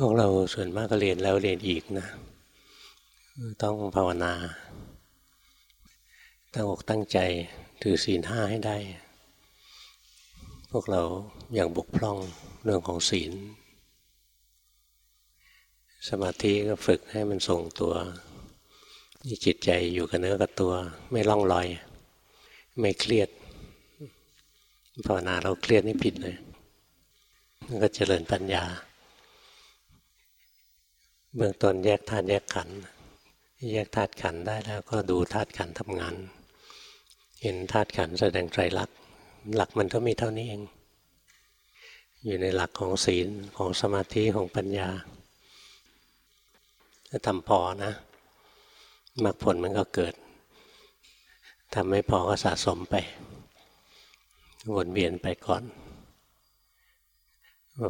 พวกเราส่วนมากก็เรียนแล้วเรียนอีกนะ ต้องภาวนา ตั้งอกตั้งใจถือศีลห้าให้ได้ พวกเราอย่างบกพร่องเรื่องของศีล สมาธิก็ฝึกให้มันทรงตัวนี่จิตใจอยู่กับเนื้อกับตัว ไม่ล่องลอย ไม่เครียดภาวนาเราเครียดนี่ผิดเลยมันก็เจริญปัญญา เบื้องต้นแยกธาตุแยกขันธ์แยกธาตุขันธ์ได้แล้วก็ดูธาตุขันธ์ทำงาน เห็นธาตุขันธ์แสดงไตรลักษณ์หลักมันก็มีเท่านี้เอง อยู่ในหลักของศีลของสมาธิของปัญญาถ้าทำพอนะมรรคผลมันก็เกิดทำไม่พอก็สะสมไปวนเวียนไปก่อน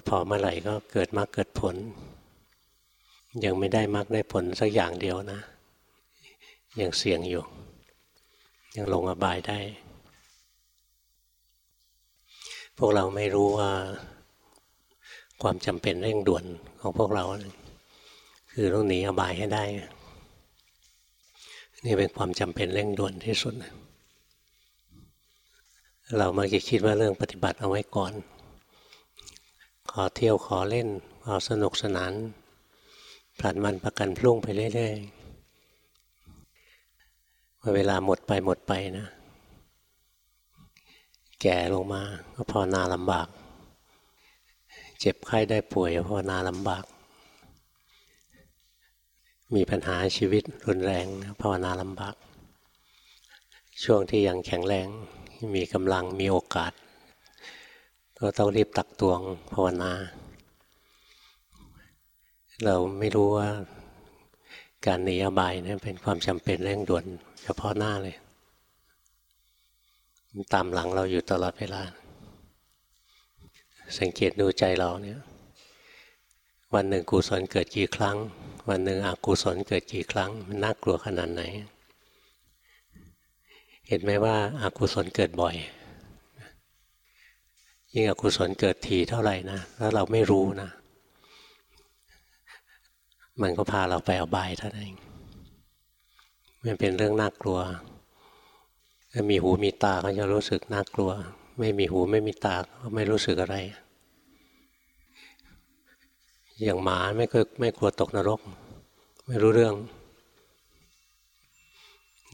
พอเมื่อไหร่ก็เกิดมรรคเกิดผล ยังไม่ได้มรรคได้ผลสักอย่างเดียวนะ ยังเสี่ยงอยู่ ยังลงอบายได้ พวกเราไม่รู้ว่า ความจำเป็นเร่งด่วนของพวกเรา คือต้องหนีอบายให้ได้ นี่เป็นความจำเป็นเร่งด่วนที่สุด เรามักจะคิดว่าเรื่องปฏิบัติเอาไว้ก่อน ขอเที่ยวขอเล่นขอสนุกสนาน ผลัดมันประกันพรุ่งไปเรื่อยๆเวลาหมดไปหมดไปนะ แก่ลงมาก็พอนาลำบาก เจ็บไข้ได้ป่วยพอนาลำบาก มีปัญหาชีวิตรุนแรงภาวนาลำบาก ช่วงที่ยังแข็งแรงมีกำลังมีโอกาส ก็ต้องรีบตักตวงภาวนา เราไม่รู้ว่าการหนีอบายเนี่ยเป็นความจำเป็นเร่งด่วนเฉพาะหน้าเลยมันตามหลังเราอยู่ตลอดเวลา สังเกตดูใจเราเนี่ย วันหนึ่งกุศลเกิดกี่ครั้ง วันหนึ่งอกุศลเกิดกี่ครั้ง มันน่ากลัวขนาดไหน เห็นไหมว่าอากุศลเกิดบ่อย ยิ่งอกุศลเกิดทีเท่าไหร่นะแล้วเราไม่รู้นะ มันก็พาเราไปอบายเท่านั้นเองมันเป็นเรื่องน่ากลัวถ้ามีหูมีตาก็จะรู้สึกน่ากลัว ไม่มีหูไม่มีตาก็ไม่รู้สึกอะไร อย่างหมาไม่เคยไม่กลัวตกนรก ไม่รู้เรื่อง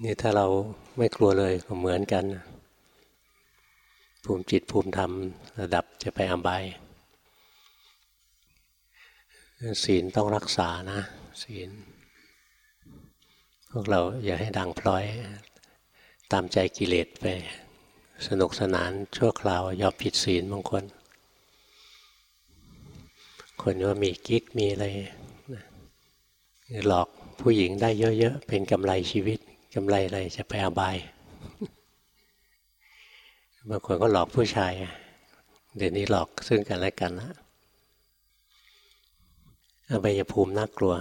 นี่ถ้าเราไม่กลัวเลยก็เหมือนกัน ภูมิจิตภูมิธรรมระดับจะไปอบาย ศีลต้องรักษานะ ศีล พวกเราอย่าให้ดังพลอย ตามใจกิเลสไป สนุกสนานชั่วคราวยอมผิดศีลบางคน คนว่ามีกิ๊กมีอะไรหลอกผู้หญิงได้เยอะๆ เป็นกำไรชีวิตกำไรอะไรจะไปอบายบางคนก็หลอกผู้ชาย เดี๋ยวนี้หลอกซึ่งกันและกันนะ อบายภูมิน่ากลัว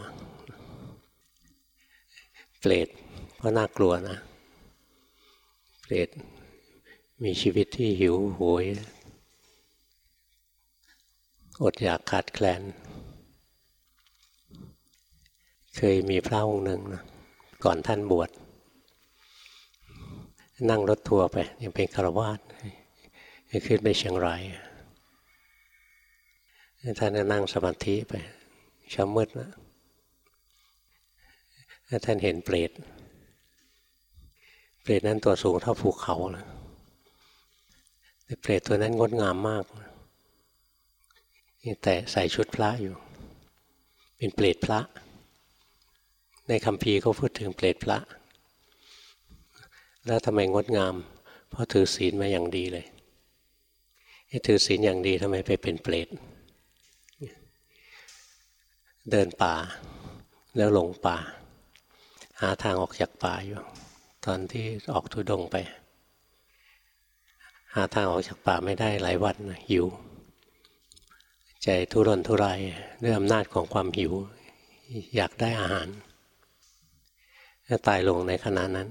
เปรตก็น่ากลัวนะ เปรตมีชีวิตที่หิวโหย อดอยากขาดแคลน เคยมีพระองค์หนึ่งนะก่อนท่านบวชนั่งรถทัวร์ไป ยังเป็นคารวาสขึ้นไปเชียงรายท่านก็นั่งสมาธิไป ช้ามืดนะท่านเห็นเปรต เปรตนั้นตัวสูงเท่าภูเขานะแต่เปรตตัวนั้นงดงามมากแต่ใส่ชุดพระอยู่ เป็นเปรตพระ ในคำพีเขาพูดถึงเปรตพระ แล้วทำไมงดงาม เพราะถือศีลมาอย่างดีเลยถือศีลอย่างดีทำไมไปเป็นเปรต เดินป่า แล้วหลงป่า หาทางออกจากป่าอยู่ ตอนที่ออกทุดงไป หาทางออกจากป่าไม่ได้หลายวันหิว ใจทุรนทุรายด้วยอำนาจของความหิว อยากได้อาหารถ้าตายลงในขณะนั้น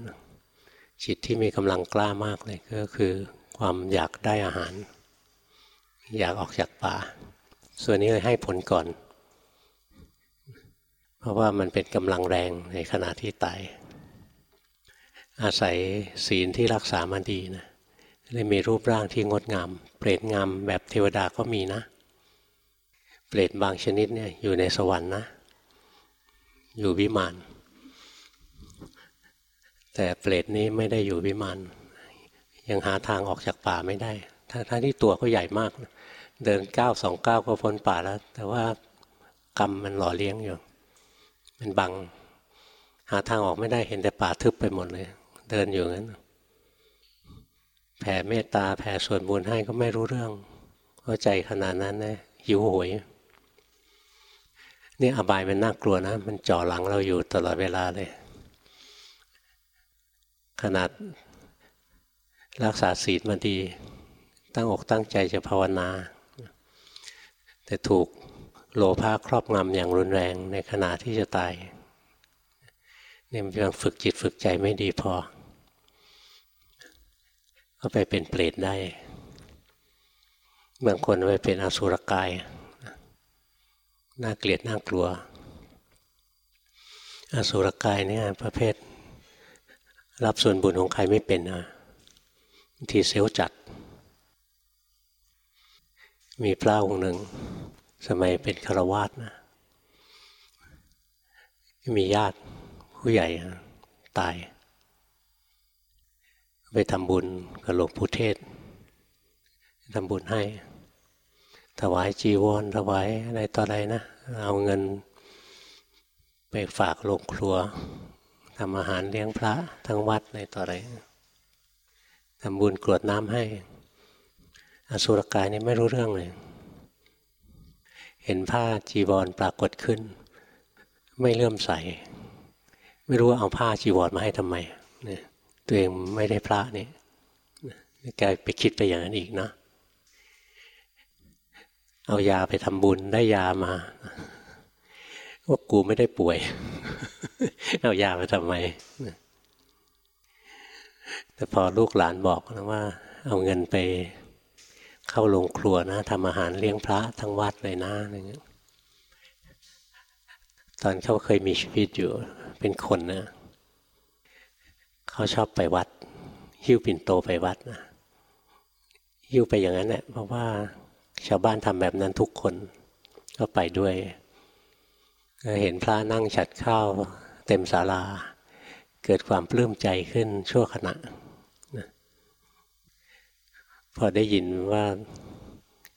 จิตที่มีกำลังกล้ามากเลยก็คือความอยากได้อาหาร อยากออกจากป่า ส่วนนี้เลยให้ผลก่อน เพราะว่ามันเป็นกำลังแรงในขณะที่ตาย อาศัยศีลที่รักษามาดีนะเลยมีรูปร่างที่งดงาม เปรตงามแบบเทวดาก็มีนะ เปรตบางชนิดเนี่ยอยู่ในสวรรค์นะ อยู่วิมาน แต่เปรตนี้ไม่ได้อยู่วิมาน ยังหาทางออกจากป่าไม่ได้ทั้งที่ตัวก็ใหญ่มาก เดินก้าวสองก้าวก็พ้นป่าแล้ว แต่ว่ากรรมมันหล่อเลี้ยงอยู่ มันบัง หาทางออกไม่ได้เห็นแต่ป่าทึบไปหมดเลย เดินอยู่งั้น แผ่เมตตาแผ่ส่วนบุญให้ก็ไม่รู้เรื่องเข้าใจขนาดนั้นนะหิวโหยนี่อบายมันน่ากลัวนะ มันจ่อหลังเราอยู่ตลอดเวลาเลย ขนาดรักษาศีลมาดี ตั้งอกตั้งใจจะภาวนา แต่ถูก โลภะครอบงำอย่างรุนแรงในขณะที่จะตายเนี่ยมันยังฝึกจิตฝึกใจไม่ดีพอ ก็ไปเป็นเปรตได้บางคนไปเป็นอสุรกายน่าเกลียดน่ากลัว อสุรกายเนี่ยประเภท รับส่วนบุญของใครไม่เป็นนะทีเซลจัด มีพระองค์หนึ่ง สมัยเป็นคารวาสนะมีญาติผู้ใหญ่ตาย ไปทำบุญกับหลวงปู่เทศทำบุญให้ ถวายจีวรถวายอะไรต่ออะไรนะ เอาเงินไปฝากโรงครัวทำอาหารเลี้ยงพระทั้งวัดอะไรต่ออะไรทำบุญกรวดน้ำให้ อสุรกายนี่ไม่รู้เรื่องเลย เห็นผ้าจีวรปรากฏขึ้น ไม่เลื่อมใส ไม่รู้ว่าเอาผ้าจีวรมาให้ทำไมตัวเองไม่ได้พระนี่แกไปคิดไปอย่างนั้นอีกนะ เอายาไปทำบุญได้ยามาว่ากูไม่ได้ป่วย เอายาไปทำไมแต่พอลูกหลานบอกนะว่า เอาเงินไป เข้าโรงครัวนะทำอาหารเลี้ยงพระทั้งวัดเลยนะอะไรเงี้ยตอนเขาเคยมีชีวิตอยู่เป็นคนนะเขาชอบไปวัด หิ้วปิ่นโตไปวัดนะหิ้วไปอย่างนั้นแหละเพราะว่าชาวบ้านทำแบบนั้นทุกคน ก็ไปด้วยเห็นพระนั่งฉัดข้าวเต็มศาลา เกิดความปลื้มใจขึ้นชั่วขณะ พอได้ยินว่า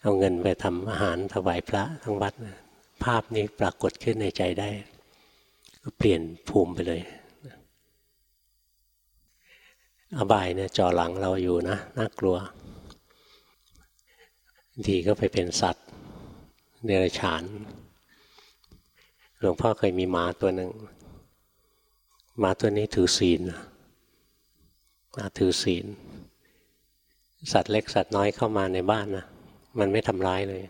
เอาเงินไปทำอาหารถวายพระทั้งวัดภาพนี้ปรากฏขึ้นในใจได้ ก็เปลี่ยนภูมิไปเลย อบายเนี่ยจ่อหลังเราอยู่นะน่ากลัว ดีก็ไปเป็นสัตว์เดรัจฉาน หลวงพ่อเคยมีหมาตัวหนึ่งหมาตัวนี้ถือศีลมาถือศีล สัตว์เล็กสัตว์น้อยเข้ามาในบ้านนะมันไม่ทำร้ายเลย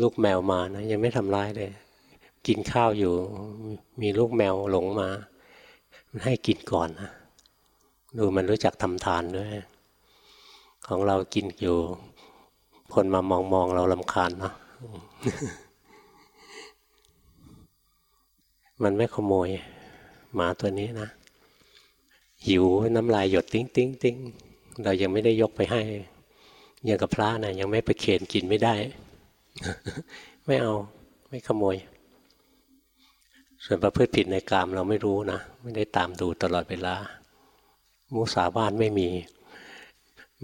ลูกแมวมานะยังไม่ทำร้ายเลย กินข้าวอยู่ มีลูกแมวหลงมา มันให้กินก่อนนะดูมันรู้จักทำทานด้วย ของเรากินอยู่ คนมามองมองเรารำคาญเนาะมันไม่ขโมย หมาตัวนี้นะหิวน้ำลายหยดติ้งติ้งติ้ง เรายังไม่ได้ยกไปให้ยังกับพระนะยังไม่ประเคนกินไม่ได้ ไม่เอาไม่ขโมย ส่วนประพฤติผิดในกามเราไม่รู้นะ ไม่ได้ตามดูตลอดเวลา มุสาวาทไม่มี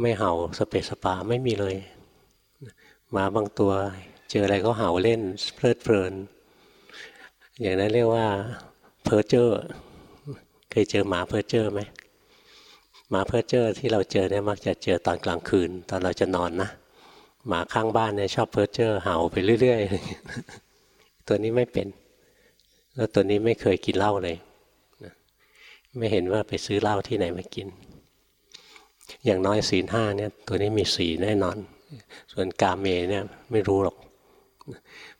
ไม่เห่าสะเปะสะปะไม่มีเลยหมาบางตัว เจออะไรก็เห่าเล่นเพลิดเพลิน อย่างนั้นเรียกว่าเพอร์เจอร์ เคยเจอหมาเพอร์เจอร์ไหม หมาเพ้อเจ้อที่เราเจอเนี่ยมักจะเจอตอนกลางคืน ตอนเราจะนอนนะหมาข้างบ้านเนี่ยชอบเพ้อเจอเห่าไปเรื่อยๆ ตัวนี้ไม่เป็น แล้วตัวนี้ไม่เคยกินเหล้าเลยไม่เห็นว่าไปซื้อเหล้าที่ไหนมากิน อย่างน้อยศีลห้าเนี่ย ตัวนี้มีสีแน่นอน ส่วนกาเมเนี่ยไม่รู้หรอก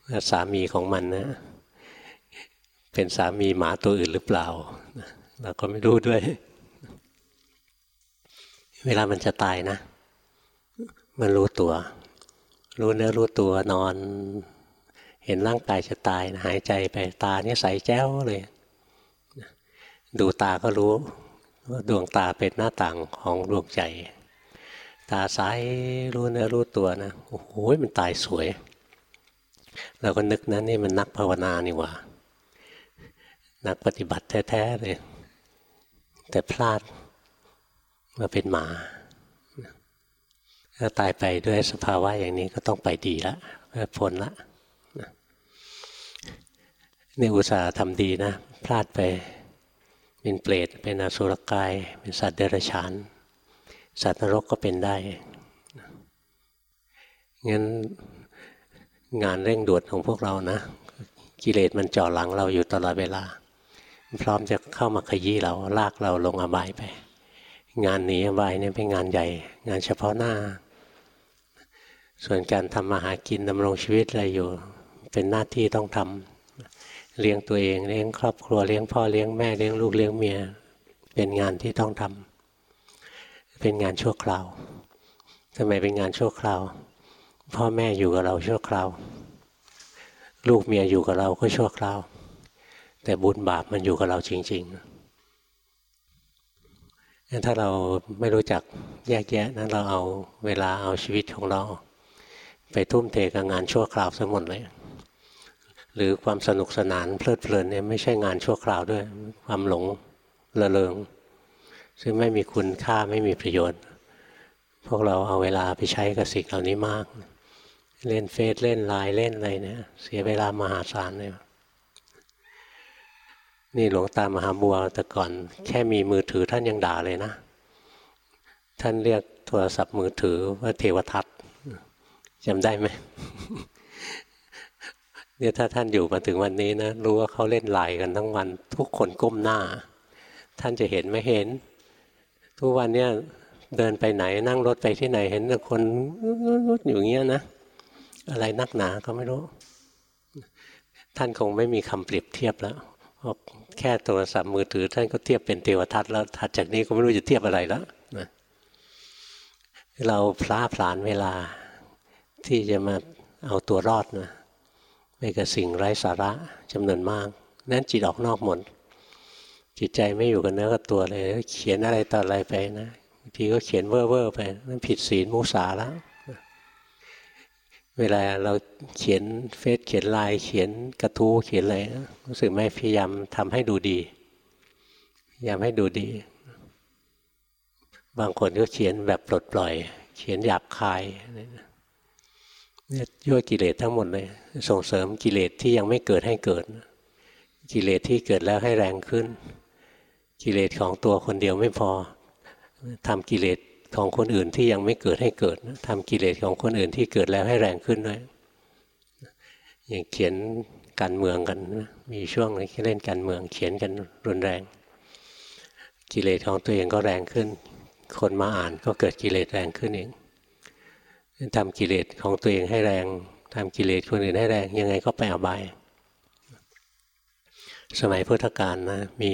ว่าสามีของมันนะ เป็นสามีหมาตัวอื่นหรือเปล่าเราก็ไม่รู้ด้วย เวลามันจะตายนะ มันรู้ตัว รู้เนื้อรู้ตัวนอน เห็นร่างกายจะตาย หายใจไปตาเนี่ยใสแจ้วเลย ดูตาก็รู้ว่าดวงตาเป็นหน้าต่างของดวงใจ ตาใสรู้เนื้อรู้ตัวนะโอ้โหมันตายสวย เราก็นึกนะนี่มันนักภาวนานี่ว่า นักปฏิบัติแท้ ๆ เลย แต่พลาด มาเป็นหมาถ้าตายไปด้วยสภาวะอย่างนี้ก็ต้องไปดีละพ้นละนี่อุตส่าห์ทำดีนะ พลาดไปเป็นเปรตเป็นอสุรกาย เป็นสัตว์เดรัจฉาน สัตว์นรกก็เป็นได้งั้นงานเร่งด่วนของพวกเรานะ กิเลสมันจ่อหลังเราอยู่ตลอดเวลา พร้อมจะเข้ามาขยี้เราลากเราลงอบายไป งานหนีอบายเนี่ยเป็นงานใหญ่ งานเฉพาะหน้า ส่วนการทำมาหากินดำรงชีวิตอะไรอยู่ เป็นหน้าที่ต้องทำเลี้ยงตัวเองเลี้ยงครอบครัวเลี้ยงพ่อเลี้ยงแม่เลี้ยงลูกเลี้ยงเมีย เป็นงานที่ต้องทำเป็นงานชั่วคราวทำไมเป็นงานชั่วคราว พ่อแม่อยู่กับเราชั่วคราว ลูกเมียอยู่กับเราก็ชั่วคราว แต่บุญบาปมันอยู่กับเราจริง ๆ ถ้าเราไม่รู้จักแยกแยะนั้นเราเอาเวลาเอาชีวิตของเรา ไปทุ่มเทกับงานชั่วคราวซะหมดเลย หรือความสนุกสนานเพลิดเพลินเนี่ยไม่ใช่งานชั่วคราวด้วย ความหลงละเลงซึ่งไม่มีคุณค่าไม่มีประโยชน์ พวกเราเอาเวลาไปใช้กับสิ่งเหล่านี้มาก เล่นเฟซเล่นไลน์เล่นอะไรเนี่ยเสียเวลามหาศาลเลย นี่หลวงตามหาบัวแต่ก่อน แค่มีมือถือท่านยังด่าเลยนะ ท่านเรียกโทรศัพท์มือถือว่าเทวทัตจำได้ไหมเนี่ยถ้าท่านอยู่มาถึงวันนี้นะรู้ว่าเขาเล่นไลน์กันทั้งวัน ทุกคนก้มหน้า ท่านจะเห็นไม่เห็น ทุกวันเนี่ยเดินไปไหนนั่งรถไปที่ไหนเห็นแต่คนอยู่อย่เงี้ยนะ อะไรนักหนาก็ไม่รู้ ท่านคงไม่มีคำเปรียบเทียบแล้ว แค่โทรศัพท์มือถือท่านก็เทียบเป็นเทวทัตแล้วถัดจากนี้ก็ไม่รู้จะเทียบอะไรแล้วนะเราพลาพลานเวลาที่จะมาเอาตัวรอดนะไปกับสิ่งไร้สาระจำนวนมาก นั้นจิตออกนอกหมด จิตใจไม่อยู่กันเนื้อกับตัวเลย เขียนอะไรต่ออะไรไปนะบางทีก็เขียนเว่อร์ไปนั่นผิดศีลมุสาแล้ว เวลาเราเขียนเฟซเขียนไลน์เขียนกระทู้เขียนอะไรรู้สึกไหมพยายามทำให้ดูดีพยายามให้ดูดี บางคนก็เขียนแบบปลดปล่อย เขียนหยาบคายเนี่ยยั่วกิเลสทั้งหมดเลย ส่งเสริมกิเลสที่ยังไม่เกิดให้เกิด กิเลสที่เกิดแล้วให้แรงขึ้น กิเลสของตัวคนเดียวไม่พอทำกิเลส ของคนอื่นที่ยังไม่เกิดให้เกิดทำกิเลสของคนอื่นที่เกิดแล้วให้แรงขึ้นด้วยอย่างเขียนการเมืองกันมีช่วงที่เล่นการเมืองเขียนกันรุนแรง กิเลสของตัวเองก็แรงขึ้น คนมาอ่านก็เกิดกิเลสแรงขึ้นเองทำกิเลสของตัวเองให้แรงทำกิเลสคนอื่นให้แรงยังไงก็ไปอบาย สมัยพุทธกาลนะมี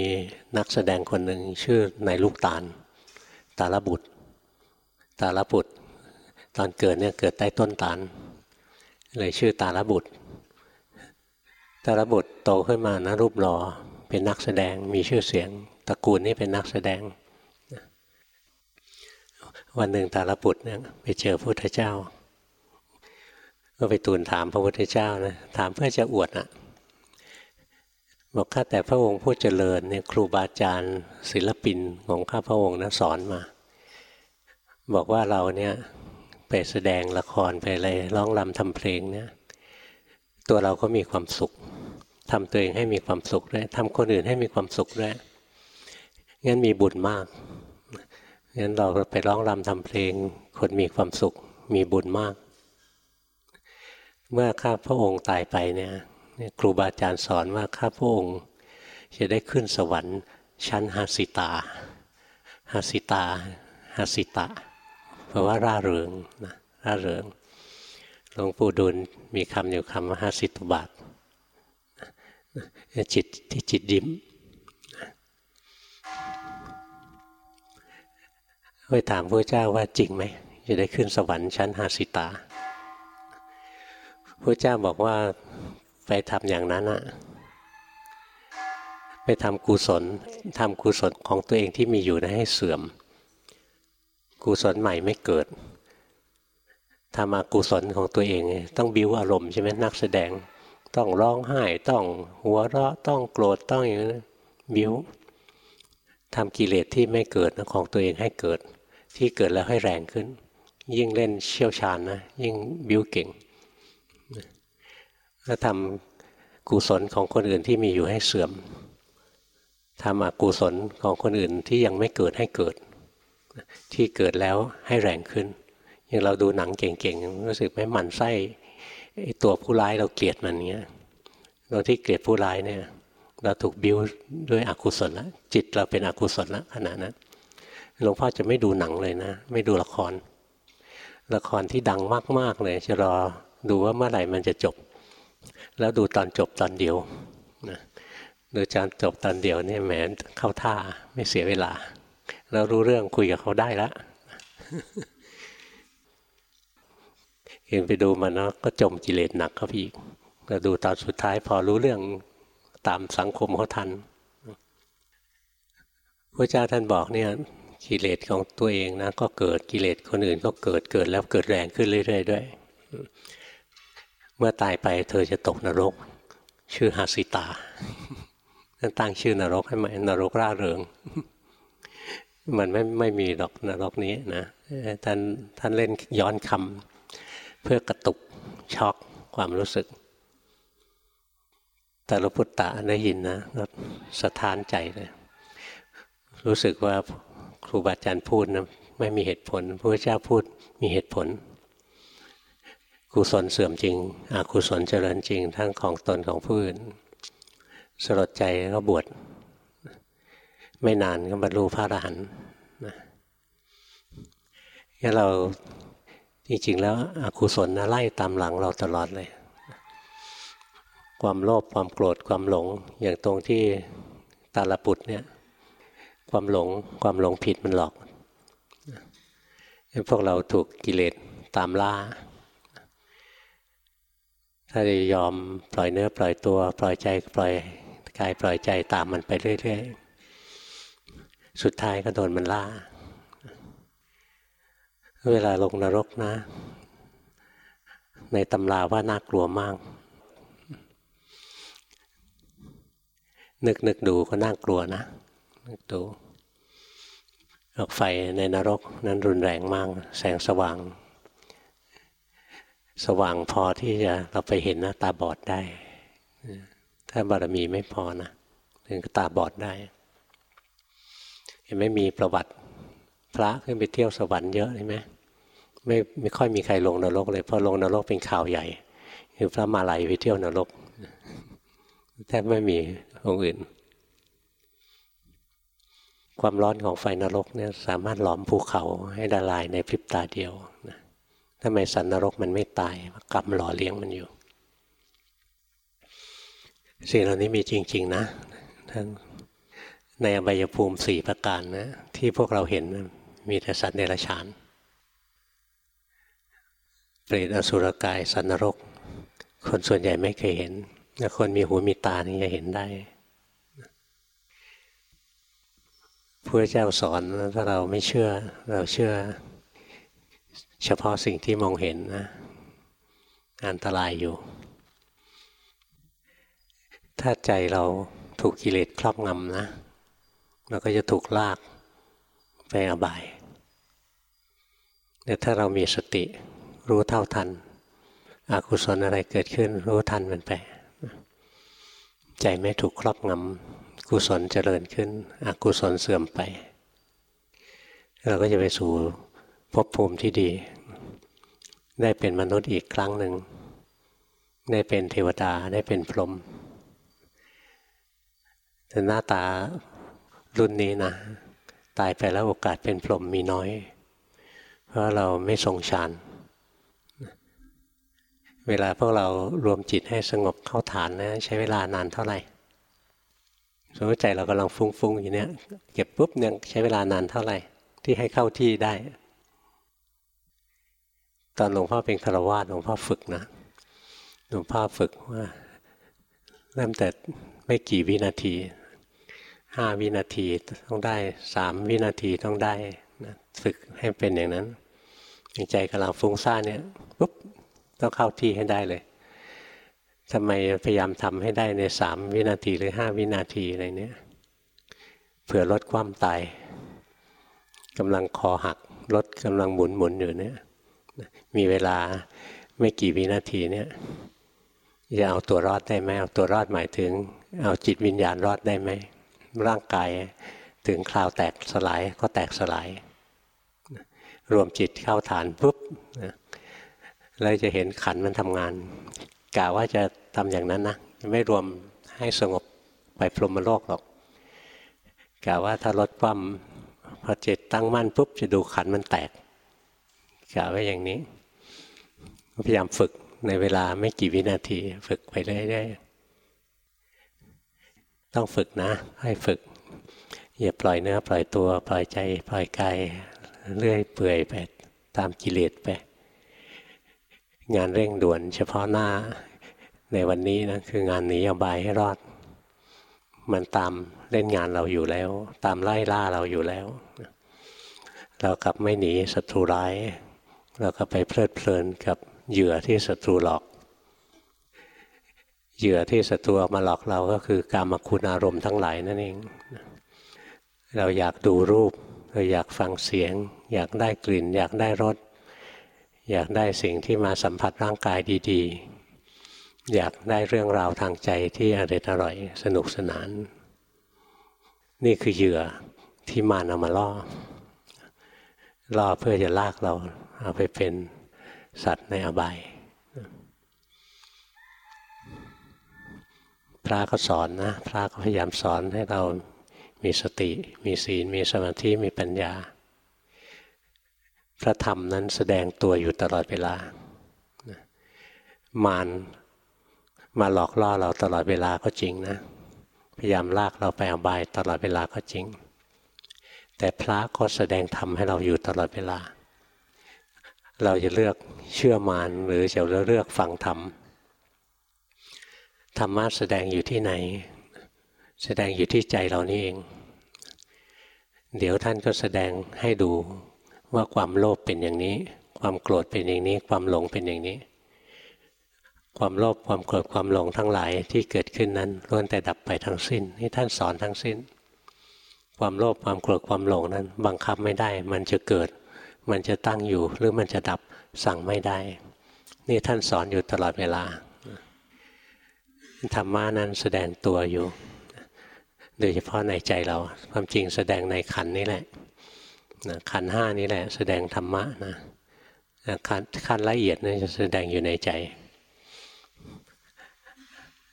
นักแสดงคนหนึ่งชื่อนายลูกตาล ตาลบุตร ตาลบุตร ตอนเกิดเนี่ยเกิดใต้ต้นตาลเลยชื่อตาลบุตร ตาลบุตรโตขึ้นมานะรูปหล่อเป็นนักแสดงมีชื่อเสียงตระกูลนี้เป็นนักแสดง วันหนึ่งตาลบุตรเนี่ยไปเจอพระพุทธเจ้า ก็ไปทูลถามพระพุทธเจ้านะถามเพื่อจะอวดอะบอกข้าแต่พระองค์ผู้เจริญเนี่ยครูบาอาจารย์ศิลปินของข้าพระองค์นะสอนมา บอกว่าเราเนี่ยไปแสดงละครไปอะไรร้องรำทำเพลงเนี่ย ตัวเราก็มีความสุขทำตัวเองให้มีความสุขด้วยทำคนอื่นให้มีความสุขด้วยงั้นมีบุญมากงั้นเราไปร้องรำทำเพลง คนมีความสุข มีบุญมาก เมื่อข้าพระองค์ตายไปเนี่ยครูบาอาจารย์สอนว่าข้าพระองค์จะได้ขึ้นสวรรค์ชั้นหาสิตาหาสิตาหาสิตะ เพราะว่าร่าเริงนะร่าเริงหลวงปู่ดูลมีคำอยู่คำว่าห้าสิตุบาทจิตที่จิตยิ้มไปถามพระเจ้าว่าจริงไหมจะได้ขึ้นสวรรค์ชั้นหาสิตาพระเจ้าบอกว่าไปทำอย่างนั้นอะไปทำกุศลทำกุศลของตัวเองที่มีอยู่นะให้เสื่อม กุศลใหม่ไม่เกิดทำมากุศลของตัวเอง ต้องบิ้วอารมณ์ใช่ไหมนักแสดง ต้องร้องไห้ ต้องหัวเราะ ต้องโกรธ ต้องอย่างนั้นบิ้วทำกิเลสที่ไม่เกิดของตัวเองให้เกิด ที่เกิดแล้วให้แรงขึ้น ยิ่งเล่นเชี่ยวชาญนะ ยิ่งบิ้วเก่งแล้วทำกุศลของคนอื่นที่มีอยู่ให้เสื่อมทำอกุศลของคนอื่นที่ยังไม่เกิดให้เกิด ที่เกิดแล้วให้แรงขึ้น อย่างเราดูหนังเก่งๆรู้สึกไหมหมันไส้ตัวผู้ร้ายเราเกลียดมันเงี้ยเราที่เกลียดผู้ร้ายเนี่ยเราถูกบิ้วด้วยอกุศลแล้วจิตเราเป็นอกุศลแล้วขณะนั้นหลวงพ่อจะไม่ดูหนังเลยนะ ไม่ดูละคร ละครที่ดังมากๆเลย จะรอดูว่าเมื่อไหร่มันจะจบ แล้วดูตอนจบตอนเดียวนะดูจานจบตอนเดียวนี่แหมเข้าท่าไม่เสียเวลา แล้วรู้เรื่องคุยกับเขาได้แล้วเองไปดูมันนะก็จมกิเลสหนักเข้าไปอีกก็ดูตอนสุดท้ายพอรู้เรื่องตามสังคมเขาทันพระเจ้าท่านบอกเนี่ยกิเลสของตัวเองนะก็เกิดกิเลสคนอื่นก็เกิดเกิดแล้วเกิดแรงขึ้นเรื่อย ๆ ด้วย เมื่อตายไปเธอจะตกนรก ชื่อหาสิตาท่านตั้งชื่อนรกให้มันนรกร่าเริง มันไม่ไม่มีดอกนรกนี้นะท่านท่านเล่นย้อนคำเพื่อกระตุกช็อกความรู้สึก แต่หลวงพุทธะได้ยินนะสะท้านใจเลย รู้สึกว่าครูบาอาจารย์พูดนะไม่มีเหตุผลพระเจ้าพูดมีเหตุผลกุศลเสื่อมจริงอกุศลเจริญจริง ทั้งของตนของผู้อื่น สลดใจก็บวช ไม่นานก็บรรลุพระอรหันต์นะงั้นเราจริงๆแล้วอกุศลนะไล่ตามหลังเราตลอดเลย ความโลภความโกรธความหลง อย่างตรงที่ตาลปุตเนี่ยความหลงความหลงผิดมันหลอกพวกเราถูกกิเลสตามล่า ถ้าจะยอมปล่อยเนื้อปล่อยตัว ปล่อยใจปล่อยกายปล่อยใจตามมันไปเรื่อย ๆ สุดท้ายก็โดนมันล่า เวลาลงนรกนะ ในตำราว่าน่ากลัวมาก นึกนึกดูก็น่ากลัวนะ นึกดูออกไฟในนรกนั้นรุนแรงมาก แสงสว่าง สว่างพอที่จะเราไปเห็นนะตาบอดได้ ถ้าบารมีไม่พอนะถึงตาบอดได้ ไม่มีประวัติพระขึ้นไปเที่ยวสวรรค์เยอะใช่ไหมไม่ไม่ค่อยมีใครลงนรกเลยเพราะลงนรกเป็นข่าวใหญ่ คือพระมาลัยไปเที่ยวนรกแทบไม่มีองค์อื่น ความร้อนของไฟนรกเนี่ยสามารถหลอมภูเขาให้ละลายในพริบตาเดียวนะทำไมสันนรกมันไม่ตายกลับหล่อเลี้ยงมันอยู่ สิ่งเหล่านี้มีจริง ๆ นะทั้ง ในอบายภูมิสี่ประการนะที่พวกเราเห็นมีแต่สัตว์เดรัจฉานเปรตอสุรกายสันนรก คนส่วนใหญ่ไม่เคยเห็นแต่คนมีหูมีตานี่จะเห็นได้พระเจ้าสอนถ้าเราไม่เชื่อ เราเชื่อ เฉพาะสิ่งที่มองเห็นนะอันตรายอยู่ ถ้าใจเราถูกกิเลสครอบงำนะ เราก็จะถูกลากไปอบายแต่ถ้าเรามีสติรู้เท่าทันอกุศลอะไรเกิดขึ้นรู้ทันมันไป ใจไม่ถูกครอบงำกุศลเจริญขึ้น อกุศลเสื่อมไป เราก็จะไปสู่ภพภูมิที่ดี ได้เป็นมนุษย์อีกครั้งหนึ่ง ได้เป็นเทวดาได้เป็นพรหมแต่หน้าตา รุ่นนี้นะตายไปแล้วโอกาสเป็นพรหมมีน้อย เพราะเราไม่ทรงฌานเวลาพวกเรารวมจิตให้สงบเข้าฐานนะใช้เวลานานเท่าไหร่สมมติใจเรากำลังฟุ้งๆอยู่เนี้ยเก็บปุ๊บเนี่ยใช้เวลานานเท่าไหร่ ที่ให้เข้าที่ได้ ตอนหลวงพ่อเป็นคารวาสหลวงพ่อฝึกนะหลวงพ่อฝึกว่าเริ่มแต่ไม่กี่วินาที ห้าวินาทีต้องได้สามวินาทีต้องได้นะฝึกให้เป็นอย่างนั้นใจกำลังฟุ้งซ่านเนี่ยปุ๊บต้องเข้าที่ให้ได้เลยทำไมพยายามทำให้ได้ในสามวินาทีหรือห้าวินาทีอะไรเนี้ยเผื่อลดความตายกำลังคอหักรถกำลังหมุนหมุนอยู่เนี่ยมีเวลาไม่กี่วินาทีเนี่ยจะเอาตัวรอดได้ไหมเอาตัวรอดหมายถึง เอาจิตวิญญาณรอดได้ไหม ร่างกายถึงคราวแตกสลายก็แตกสลาย รวมจิตเข้าฐานปุ๊บเราจะเห็นขันมันทำงานกะว่าจะทำอย่างนั้นนะไม่รวมให้สงบไปพรหมโลกหรอกกะว่าถ้าลดความพอจิตตั้งมั่นปุ๊บจะดูขันมันแตกกะไว้อย่างนี้พยายามฝึกในเวลาไม่กี่วินาที ฝึกไปเรื่อยๆ ต้องฝึกนะ ให้ฝึก อย่าปล่อยเนื้อปล่อยตัว ปล่อยใจ ปล่อยกายเรื่อยเปื่อยไปตามกิเลสไป งานเร่งด่วนเฉพาะหน้าในวันนี้นะคืองานหนีอบายให้รอด มันตามเล่นงานเราอยู่แล้ว ตามไล่ล่าเราอยู่แล้ว เรากลับไม่หนีศัตรูร้าย เราก็ไปเพลิดเพลินกับเหยื่อที่ศัตรูหลอก เหยื่อที่ศัตรูมาหลอกเราก็คือกามคุณอารมณ์ทั้งหลายนั่นเอง เราอยากดูรูป เราอยากฟังเสียง อยากได้กลิ่น อยากได้รส อยากได้สิ่งที่มาสัมผัสร่างกายดีๆ อยากได้เรื่องราวทางใจที่อร่อยอร่อยสนุกสนาน นี่คือเหยื่อที่มานำมาล่อ ล่อเพื่อจะลากเราเอาไปเป็นสัตว์ในอบาย พ ระก็สอนนะพระก็พยายามสอนให้เรามีสติ มีศีล มีสมาธิ มีปัญญา พระธรรมนั้นแสดงตัวอยู่ตลอดเวลามารมาหลอกล่อเราตลอดเวลาก็จริงนะ พยายามลากเราไปอบายตลอดเวลาก็จริง แต่พระก็แสดงธรรมให้เราอยู่ตลอดเวลา เราจะเลือกเชื่อมานหรือจะเลือกฟังธรรม ธรรมะแสดงอยู่ที่ไหน แสดงอยู่ที่ใจเรานี่เอง เดี๋ยวท่านก็แสดงให้ดูว่าความโลภเป็นอย่างนี้ ความโกรธเป็นอย่างนี้ ความหลงเป็นอย่างนี้ ความโลภความโกรธความหลงทั้งหลายที่เกิดขึ้นนั้นล้วนแต่ดับไปทั้งสิ้นนี่ท่านสอนทั้งสิ้น ความโลภความโกรธความหลงนั้น บังคับไม่ได้ มันจะเกิด มันจะตั้งอยู่หรือมันจะดับสั่งไม่ได้ นี่ท่านสอนอยู่ตลอดเวลา ธรรมานั้นแสดงตัวอยู่ โดยเฉพาะในใจเรา ความจริงแสดงในขันนี้แหละขันห้านี้แหละ แสดงธรรมะนะขันขันละเอียดนี่จะแสดงอยู่ในใจ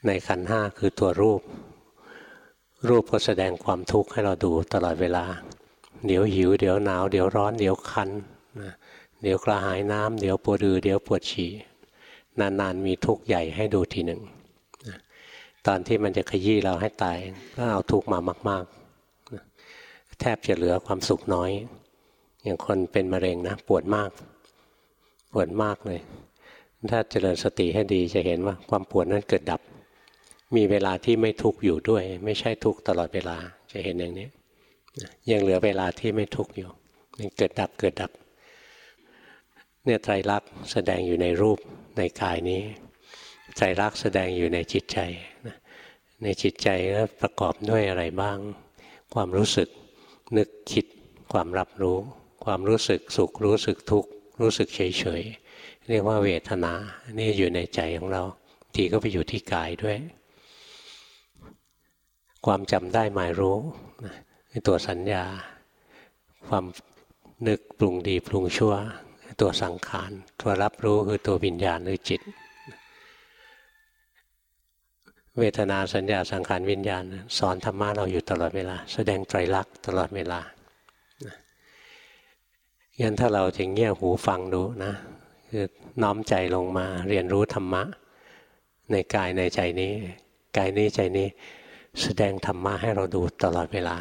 ในขันห้าคือตัวรูป รูปก็แสดงความทุกข์ให้เราดูตลอดเวลา เดี๋ยวหิว เดี๋ยวหนาว เดี๋ยวร้อน เดี๋ยวคันเดี๋ยวกระหายน้ำเดี๋ยวปวดอือเดี๋ยวปวดฉี่นานๆมีทุกข์ใหญ่ให้ดูทีหนึ่ง ตอนที่มันจะขยี้เราให้ตาย ก็เอาทุกข์มามากๆ แทบจะเหลือความสุขน้อย อย่างคนเป็นมะเร็งนะ ปวดมาก ปวดมากเลย ถ้าเจริญสติให้ดีจะเห็นว่าความปวดนั้นเกิดดับ มีเวลาที่ไม่ทุกข์อยู่ด้วย ไม่ใช่ทุกข์ตลอดเวลาจะเห็นอย่างนี้ยังเหลือเวลาที่ไม่ทุกข์อยู่ยังเกิดดับเกิดดับ เนี่ยไตรลักษณ์แสดงอยู่ในรูปในกายนี้ ไตรลักแสดงอยู่ในจิตใจในจิตใจก็ประกอบด้วยอะไรบ้าง ความรู้สึกนึกคิดความรับรู้ ความรู้สึกสุขรู้สึกทุกข์รู้สึกเฉยเฉยเรียกว่าเวทนา นี่อยู่ในใจของเรา ทีก็ไปอยู่ที่กายด้วย ความจำได้หมายรู้ตัวสัญญา ความนึกปรุงดีปรุงชั่ว ตัวสังขาร ตัวรับรู้คือตัววิญญาณหรือจิต เวทนาสัญญาสังขารวิญญาณ สอนธรรมะเราอยู่ตลอดเวลา แสดงไตรลักษณ์ตลอดเวลางั้นถ้าเราจะเงี่ยหูฟังดูนะคือน้อมใจลงมาเรียนรู้ธรรมะ ในกายในใจนี้ กายนี้ใจนี้ แสดงธรรมะให้เราดูตลอดเวลา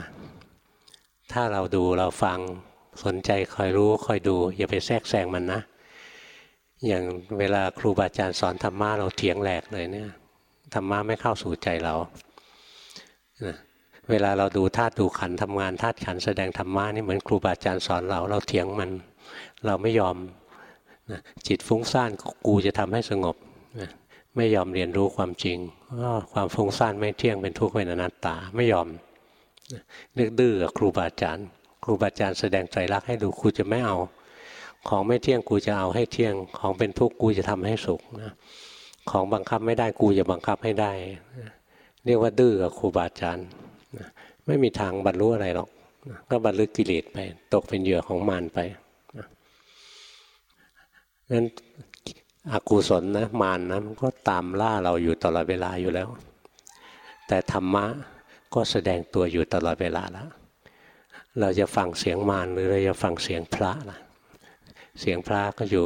ถ้าเราดูเราฟังสนใจคอยรู้คอยดู อย่าไปแทรกแซงมันนะ อย่างเวลาครูบาอาจารย์สอนธรรมะเราเถียงแหลกเลยเนี่ย ธรรมะไม่เข้าสู่ใจเรานะเวลาเราดูธาตุดูขันทำงานธาตุขันแสดงธรรมะนี่เหมือนครูบาอาจารย์สอนเรา เราเถียงมัน เราไม่ยอมนะจิตฟุ้งซ่านกูจะทำให้สงบนะไม่ยอมเรียนรู้ความจริงว่าความฟุ้งซ่านไม่เที่ยงเป็นทุกข์เป็นอนัตตาไม่ยอมนึกดื้อกับครูบาอาจารย์ครูบาอาจารย์แสดงไตรลักให้ดูครูจะไม่เอา ของไม่เที่ยงกูจะเอาให้เที่ยงของเป็นทุกข์กูจะทำให้สุขนะ ของบังคับไม่ได้กูจะบังคับให้ได้ เรียกว่าดื้อกับครูบาอาจารย์ไม่มีทางบรรลุอะไรหรอกก็บรรลุกิเลสไป ตกเป็นเหยื่อของมารไปนั้นอกุศลนะมารนะมันก็ตามล่าเราอยู่ตลอดเวลาอยู่แล้ว แต่ธรรมะก็แสดงตัวอยู่ตลอดเวลาแล้วเราจะฟังเสียงมารหรือเราจะฟังเสียงพระล่ะ เสียงพระก็อยู่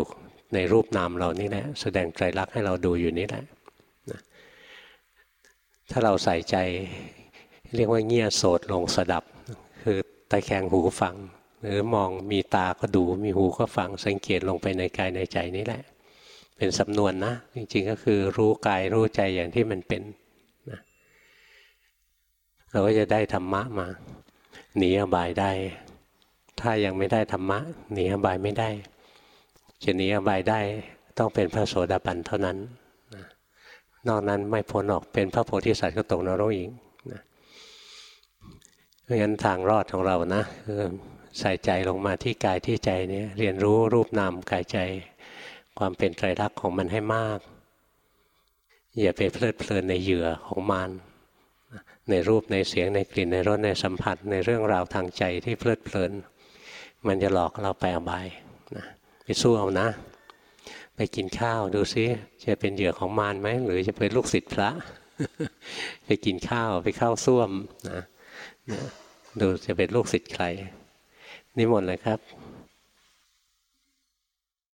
ในรูปนามเรานี่แหละแสดงไตรลักษณ์ให้เราดูอยู่นี่แหละถ้าเราใส่ใจเรียกว่าเงี่ยโสดลงสดับ คือตะแคงหูฟัง หรือมองมีตาก็ดูมีหูก็ฟังสังเกตลงไปในกายในใจนี่แหละ เป็นสำนวนนะ จริงๆก็คือรู้กายรู้ใจอย่างที่มันเป็นนะเราก็จะได้ธรรมะมาหนีอบายได้ ถ้ายังไม่ได้ธรรมะหนีอบายไม่ได้ จะหนีอบายได้ต้องเป็นพระโสดาบันเท่านั้นนอกนั้นไม่พ้นออกเป็นพระโพธิสัตว์ก็ตกนรกอีกนะเพราะฉะนั้นทางรอดของเรานะคือใส่ใจลงมาที่กายที่ใจนี้เรียนรู้รูปนามกายใจ ความเป็นไตรลักษณ์ของมันให้มาก อย่าไปเพลิดเพลินในเหยื่อของมันในรูปในเสียงในกลิ่นในรสในสัมผัสในเรื่องราวทางใจที่เพลิดเพลิน มันจะหลอกเราไปอบายนะ สู้เอานะ ไปกินข้าวดูซิจะเป็นเหยื่อของมารไหมหรือจะเป็นลูกศิษย์พระ ไปกินข้าวไปเข้าส้วมนะดูจะเป็นลูกศิษย์ใครนิมนต์เลยครับ